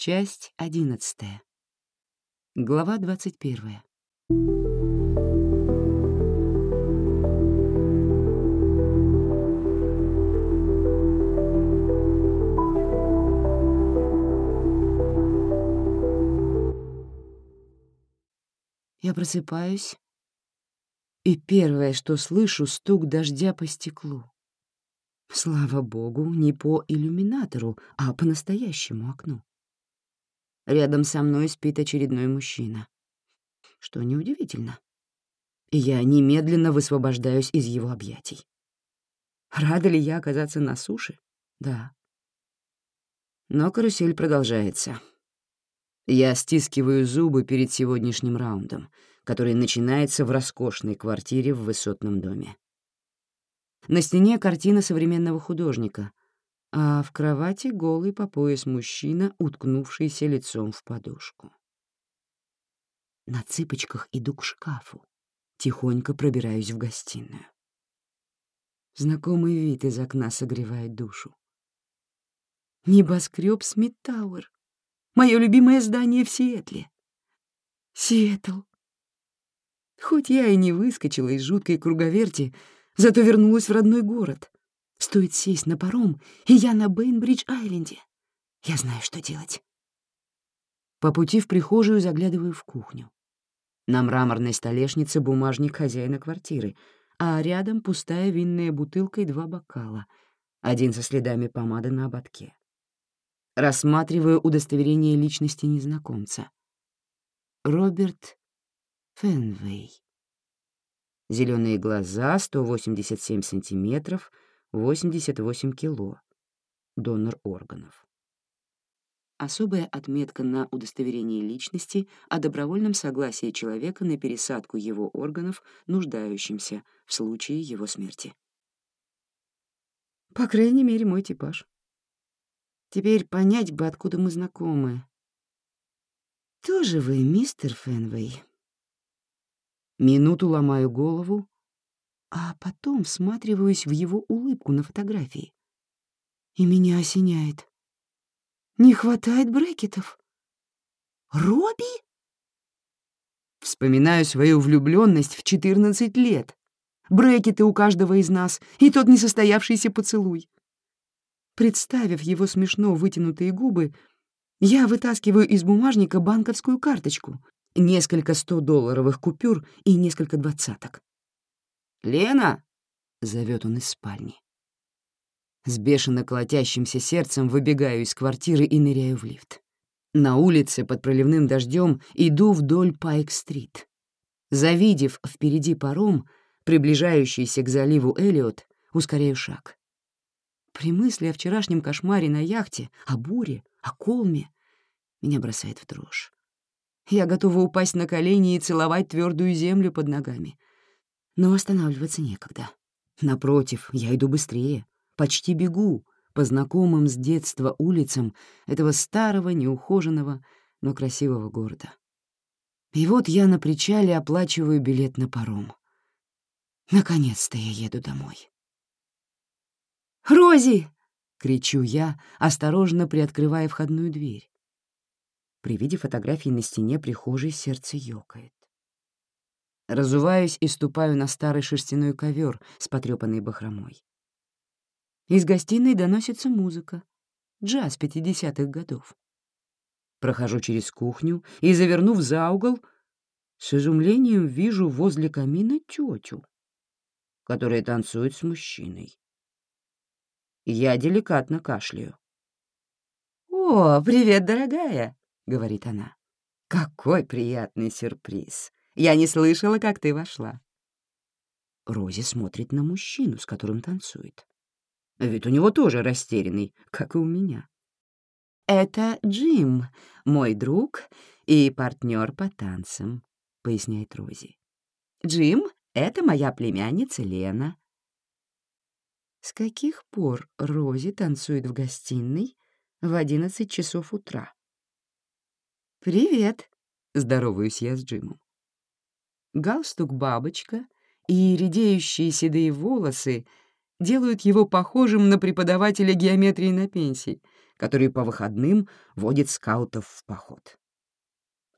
Часть одиннадцатая. Глава двадцать первая. Я просыпаюсь, и первое, что слышу, — стук дождя по стеклу. Слава богу, не по иллюминатору, а по настоящему окну. Рядом со мной спит очередной мужчина. Что неудивительно. Я немедленно высвобождаюсь из его объятий. Рада ли я оказаться на суше? Да. Но карусель продолжается. Я стискиваю зубы перед сегодняшним раундом, который начинается в роскошной квартире в высотном доме. На стене картина современного художника, а в кровати голый по пояс мужчина, уткнувшийся лицом в подушку. На цыпочках иду к шкафу, тихонько пробираюсь в гостиную. Знакомый вид из окна согревает душу. Небоскреб Смиттауэр. Мое любимое здание в Сиэтле. Сиэтл. Хоть я и не выскочила из жуткой круговерти, зато вернулась в родной город. Стоит сесть на паром, и я на Бейнбридж-Айленде. Я знаю, что делать. По пути в прихожую заглядываю в кухню. На мраморной столешнице бумажник хозяина квартиры, а рядом пустая винная бутылка и два бокала, один со следами помады на ободке. Рассматриваю удостоверение личности незнакомца. Роберт Фенвей. Зеленые глаза, 187 сантиметров, 88 кило. Донор органов. Особая отметка на удостоверении личности о добровольном согласии человека на пересадку его органов нуждающимся в случае его смерти. По крайней мере, мой типаж. Теперь понять бы, откуда мы знакомы. Тоже вы, мистер Фенвей. Минуту ломаю голову, а потом всматриваюсь в его улыбку на фотографии. И меня осеняет. Не хватает брекетов. Робби? Вспоминаю свою влюбленность в 14 лет. Брекеты у каждого из нас и тот несостоявшийся поцелуй. Представив его смешно вытянутые губы, я вытаскиваю из бумажника банковскую карточку, несколько сто-долларовых купюр и несколько двадцаток. «Лена!» — зовет он из спальни. С бешено колотящимся сердцем выбегаю из квартиры и ныряю в лифт. На улице под проливным дождем иду вдоль Пайк-стрит. Завидев впереди паром, приближающийся к заливу Элиот, ускоряю шаг. При мысли о вчерашнем кошмаре на яхте, о буре, о колме, меня бросает в дрожь. Я готова упасть на колени и целовать твердую землю под ногами. Но останавливаться некогда. Напротив, я иду быстрее, почти бегу по знакомым с детства улицам этого старого, неухоженного, но красивого города. И вот я на причале оплачиваю билет на паром. Наконец-то я еду домой. «Рози!» — кричу я, осторожно приоткрывая входную дверь. При виде фотографий на стене прихожей сердце ёкает. Разуваюсь и ступаю на старый шерстяной ковер с потрёпанной бахромой. Из гостиной доносится музыка. Джаз пятидесятых годов. Прохожу через кухню и, завернув за угол, с изумлением вижу возле камина тетю, которая танцует с мужчиной. Я деликатно кашляю. «О, привет, дорогая!» — говорит она. «Какой приятный сюрприз! Я не слышала, как ты вошла». Рози смотрит на мужчину, с которым танцует. Ведь у него тоже растерянный, как и у меня. «Это Джим, мой друг и партнер по танцам», — поясняет Рози. «Джим — это моя племянница Лена. С каких пор Рози танцует в гостиной в одиннадцать часов утра? «Привет», — здороваюсь я с Джимом. Галстук-бабочка и редеющие седые волосы делают его похожим на преподавателя геометрии на пенсии, который по выходным водит скаутов в поход.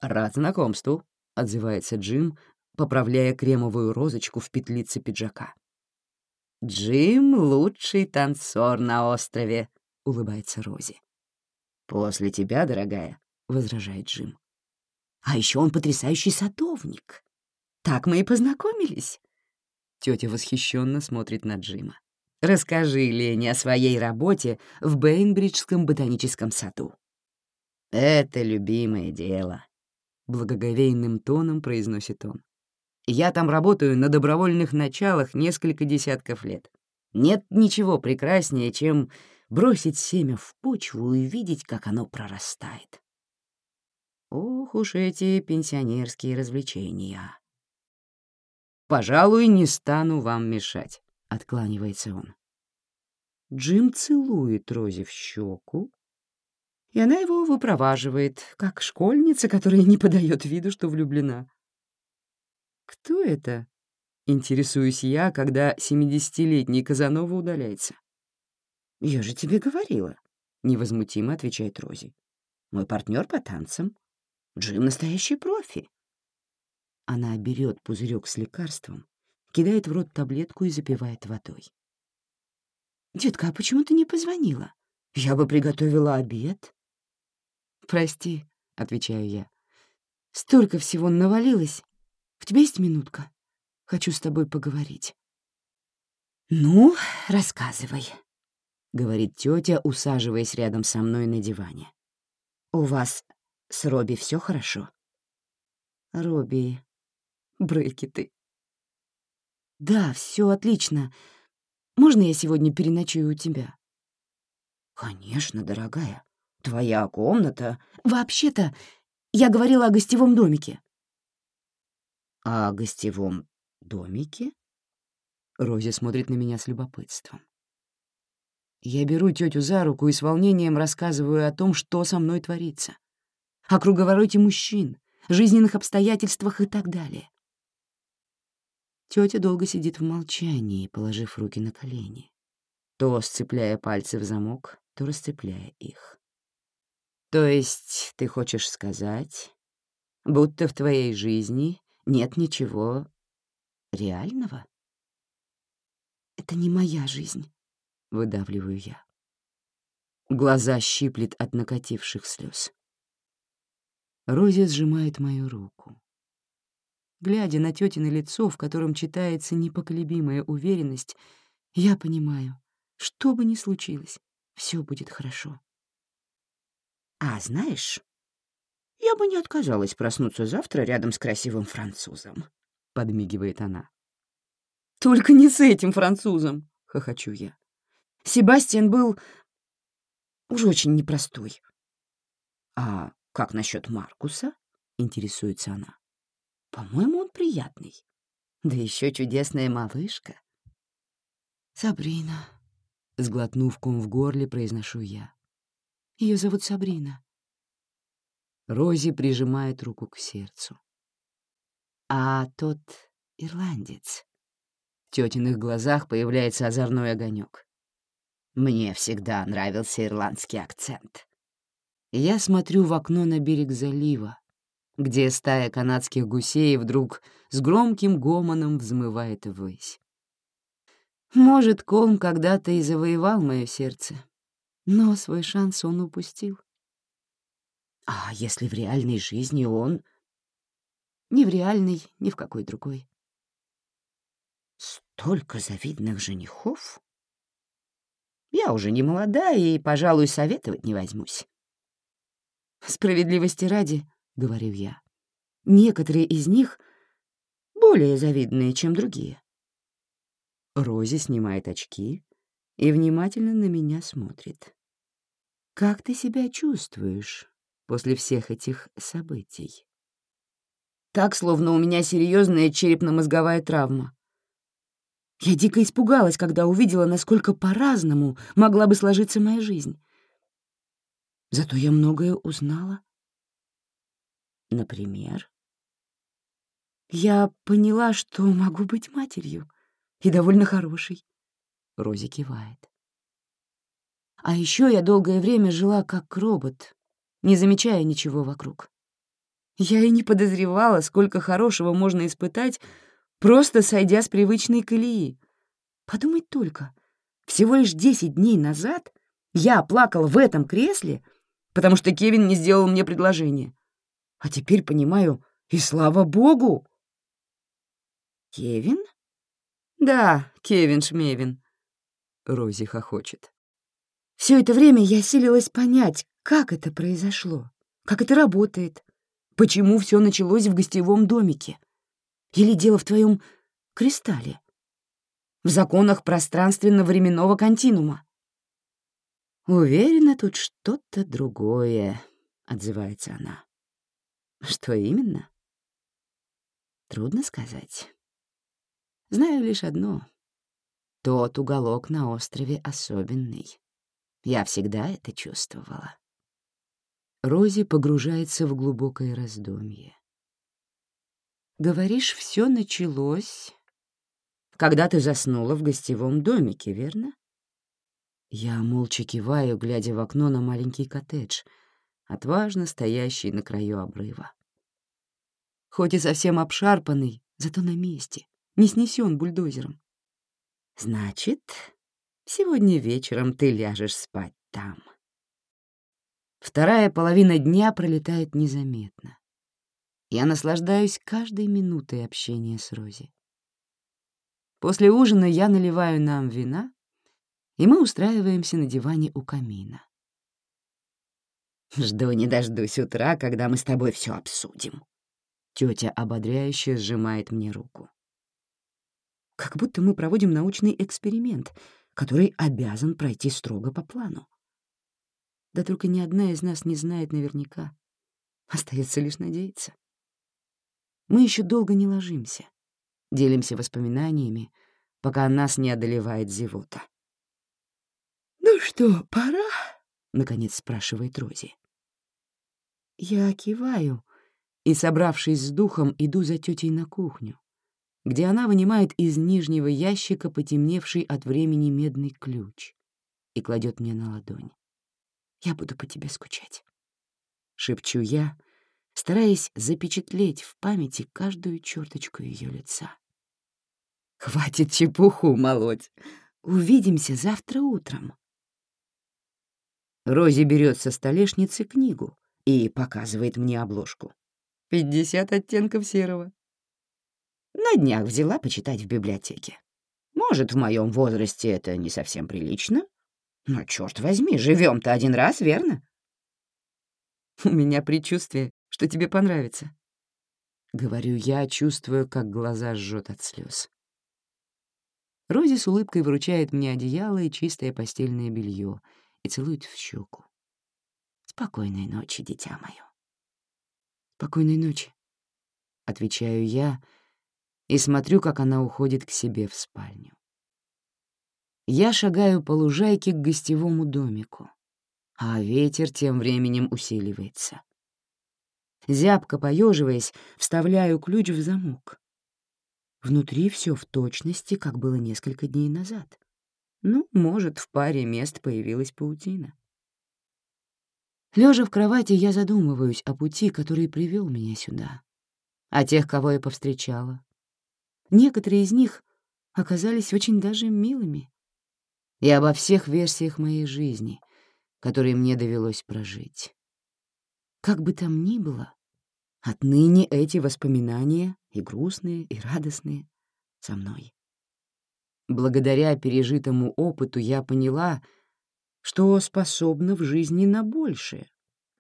«Рад знакомству», — отзывается Джим, поправляя кремовую розочку в петлице пиджака. «Джим — лучший танцор на острове», — улыбается Рози. «После тебя, дорогая», — возражает Джим. «А еще он потрясающий садовник. Так мы и познакомились». Тетя восхищенно смотрит на Джима. «Расскажи Лене о своей работе в Бейнбриджском ботаническом саду». «Это любимое дело», — благоговейным тоном произносит он. Я там работаю на добровольных началах несколько десятков лет. Нет ничего прекраснее, чем бросить семя в почву и видеть, как оно прорастает. Ох уж эти пенсионерские развлечения. «Пожалуй, не стану вам мешать», — откланивается он. Джим целует Рози в щеку, и она его выпроваживает, как школьница, которая не подает виду, что влюблена. «Кто это?» — интересуюсь я, когда семидесятилетний Казанова удаляется. «Я же тебе говорила», — невозмутимо отвечает Рози. «Мой партнер по танцам. Джим — настоящий профи». Она берет пузырек с лекарством, кидает в рот таблетку и запивает водой. «Детка, а почему ты не позвонила? Я бы приготовила обед». «Прости», — отвечаю я. «Столько всего навалилось, у тебя есть минутка? Хочу с тобой поговорить». «Ну, рассказывай», — говорит тетя, усаживаясь рядом со мной на диване. «У вас с Робби все хорошо?» «Робби... брекеты». «Да, все отлично. Можно я сегодня переночую у тебя?» «Конечно, дорогая. Твоя комната...» «Вообще-то, я говорила о гостевом домике. «О гостевом домике?» Рози смотрит на меня с любопытством. Я беру тетю за руку и с волнением рассказываю о том, что со мной творится. О круговороте мужчин, жизненных обстоятельствах и так далее. Тетя долго сидит в молчании, положив руки на колени, то сцепляя пальцы в замок, то расцепляя их. «То есть ты хочешь сказать, будто в твоей жизни нет ничего реального? Это не моя жизнь, выдавливаю я. Глаза щиплет от накативших слез. Рози сжимает мою руку. Глядя на тетино лицо, в котором читается непоколебимая уверенность, я понимаю, что бы ни случилось, все будет хорошо. «А знаешь, я бы не отказалась проснуться завтра рядом с красивым французом», — подмигивает она. «Только не с этим французом», — хохочу я. «Себастьян был уж очень непростой». «А как насчет Маркуса?» — интересуется она. «По-моему, он приятный. Да еще чудесная малышка». «Сабрина», — сглотнув ком в горле, произношу я. Ее зовут Сабрина. Рози прижимает руку к сердцу. «А тот ирландец?» В тетиных глазах появляется озорной огонек. Мне всегда нравился ирландский акцент. Я смотрю в окно на берег залива, где стая канадских гусей вдруг с громким гомоном взмывает ввысь. Может, Колм когда-то и завоевал мое сердце, но свой шанс он упустил. А если в реальной жизни он... Ни в реальной, ни в какой другой. Столько завидных женихов? Я уже не молода и, пожалуй, советовать не возьмусь. Справедливости ради, — говорю я, — некоторые из них более завидные, чем другие. Рози снимает очки и внимательно на меня смотрит. «Как ты себя чувствуешь?» после всех этих событий. Так, словно у меня серьезная черепно-мозговая травма. Я дико испугалась, когда увидела, насколько по-разному могла бы сложиться моя жизнь. Зато я многое узнала. Например, я поняла, что могу быть матерью, и довольно хорошей. Рози кивает. А еще я долгое время жила как робот, не замечая ничего вокруг. Я и не подозревала, сколько хорошего можно испытать, просто сойдя с привычной колеи. Подумать только, всего лишь десять дней назад я плакала в этом кресле, потому что Кевин не сделал мне предложение. А теперь понимаю, и слава богу! Кевин? Да, Кевин Шмевин. Рози хохочет. Все это время я силилась понять, как это произошло, как это работает, почему все началось в гостевом домике. Или дело в твоем кристалле, в законах пространственно-временного континуума. «Уверена, тут что-то другое», — отзывается она. «Что именно?» Трудно сказать. Знаю лишь одно. Тот уголок на острове особенный. Я всегда это чувствовала. Рози погружается в глубокое раздумье. «Говоришь, все началось, когда ты заснула в гостевом домике, верно?» Я молча киваю, глядя в окно на маленький коттедж, отважно стоящий на краю обрыва. Хоть и совсем обшарпанный, зато на месте, не снесен бульдозером. Значит, сегодня вечером ты ляжешь спать там. Вторая половина дня пролетает незаметно. Я наслаждаюсь каждой минутой общения с Рози. После ужина я наливаю нам вина и мы устраиваемся на диване у камина. «Жду не дождусь утра, когда мы с тобой все обсудим». Тетя ободряюще сжимает мне руку. Как будто мы проводим научный эксперимент, который обязан пройти строго по плану. Да только ни одна из нас не знает наверняка. Остается лишь надеяться. Мы еще долго не ложимся, делимся воспоминаниями, пока нас не одолевает зевота. «Ну что, пора?» — наконец спрашивает Рози. Я киваю и, собравшись с духом, иду за тетей на кухню, где она вынимает из нижнего ящика потемневший от времени медный ключ и кладет мне на ладонь. «Я буду по тебе скучать», — шепчу я, стараясь запечатлеть в памяти каждую черточку ее лица. «Хватит чепуху молоть! Увидимся завтра утром!» Рози берет со столешницы книгу и показывает мне обложку. «Пятьдесят оттенков серого». На днях взяла почитать в библиотеке. Может, в моем возрасте это не совсем прилично, но, черт возьми, живем то один раз, верно? У меня предчувствие, что тебе понравится. Говорю я, чувствую, как глаза жжет от слез. Рози с улыбкой вручает мне одеяло и чистое постельное белье — и целует в щеку. «Спокойной ночи, дитя мое». «Спокойной ночи», — отвечаю я и смотрю, как она уходит к себе в спальню. Я шагаю по лужайке к гостевому домику, а ветер тем временем усиливается. Зябко поеживаясь, вставляю ключ в замок. Внутри все в точности, как было несколько дней назад. Ну, может, в паре мест появилась паутина. Лежа в кровати, я задумываюсь о пути, который привел меня сюда, о тех, кого я повстречала. Некоторые из них оказались очень даже милыми. И обо всех версиях моей жизни, которые мне довелось прожить. Как бы там ни было, отныне эти воспоминания, и грустные, и радостные, со мной. Благодаря пережитому опыту я поняла, что способна в жизни на большее,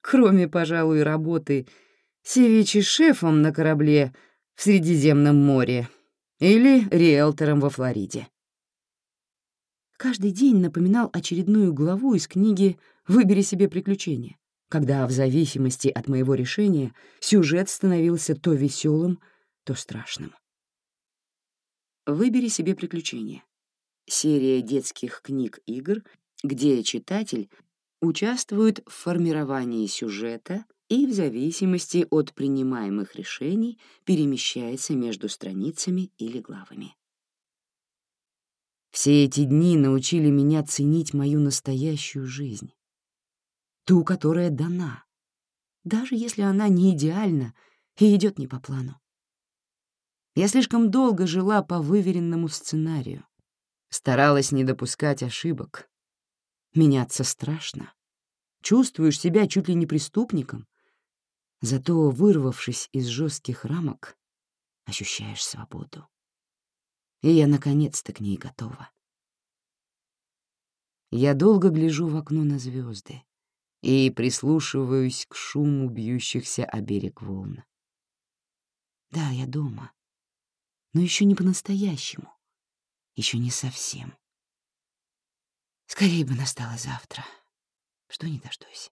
кроме, пожалуй, работы севичи-шефом на корабле в Средиземном море или риэлтором во Флориде. Каждый день напоминал очередную главу из книги «Выбери себе приключения», когда, в зависимости от моего решения, сюжет становился то веселым, то страшным. Выбери себе приключения. Серия детских книг-игр, где читатель участвует в формировании сюжета и в зависимости от принимаемых решений перемещается между страницами или главами. Все эти дни научили меня ценить мою настоящую жизнь. Ту, которая дана, даже если она не идеальна и идет не по плану. Я слишком долго жила по выверенному сценарию, старалась не допускать ошибок. Меняться страшно. Чувствуешь себя чуть ли не преступником, зато, вырвавшись из жестких рамок, ощущаешь свободу. И я наконец-то к ней готова. Я долго гляжу в окно на звезды и прислушиваюсь к шуму бьющихся о берег волн. Да, я дома, но еще не по-настоящему, еще не совсем. Скорее бы настало завтра, что не дождусь.